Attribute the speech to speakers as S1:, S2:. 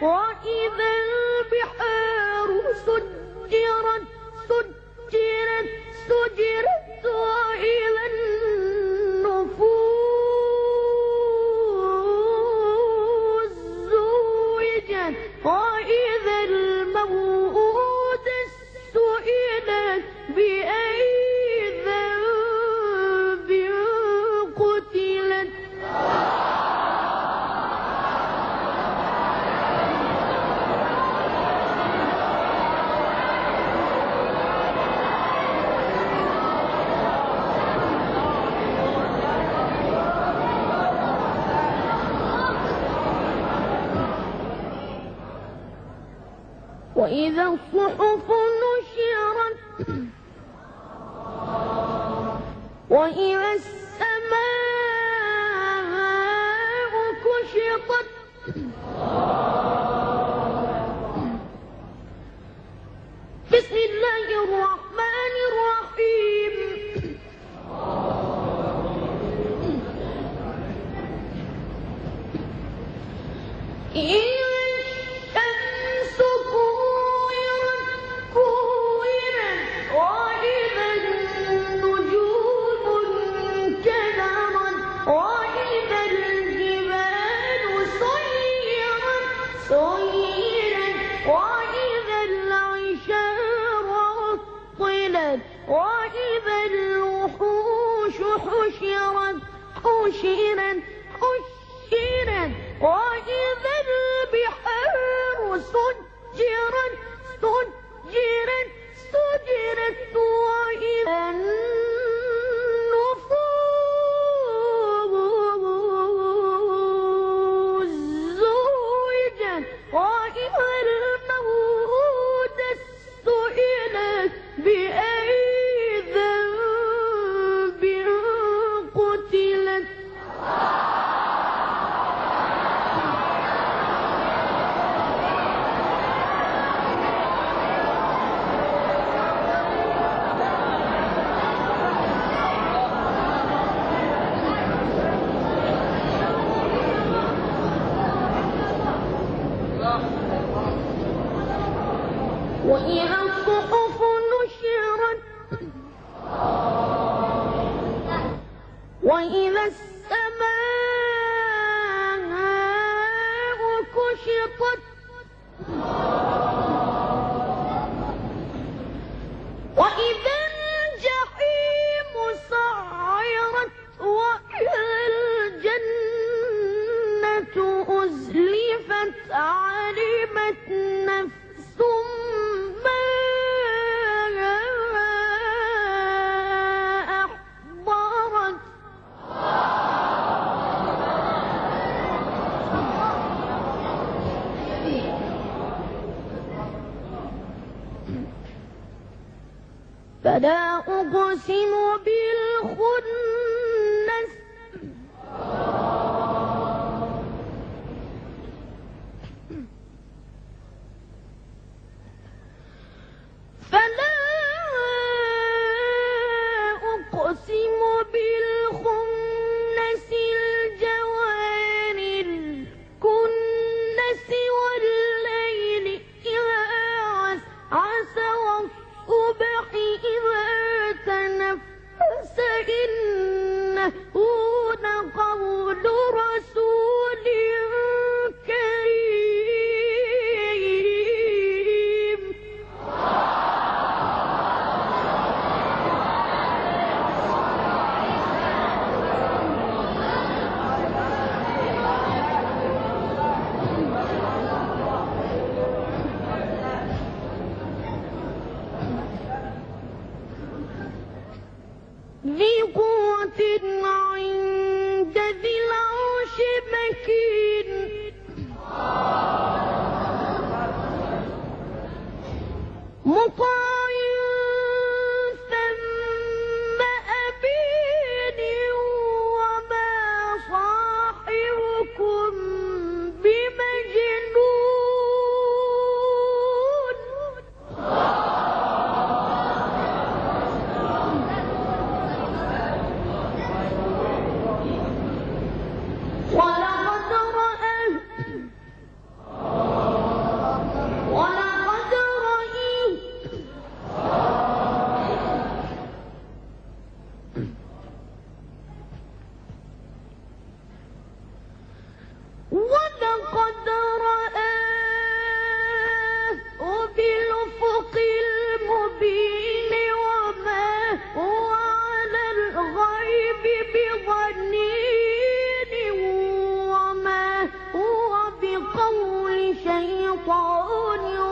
S1: We're all وإذا الصحف نشرت وإذا السماء كشطت بسم الله الرحمن الرحيم. إيه حشرت حشرت حشرت وإذا البحار سجرا سجرا سجرت وإذا فلا أقسم بالخنس 木瓜。黄牛。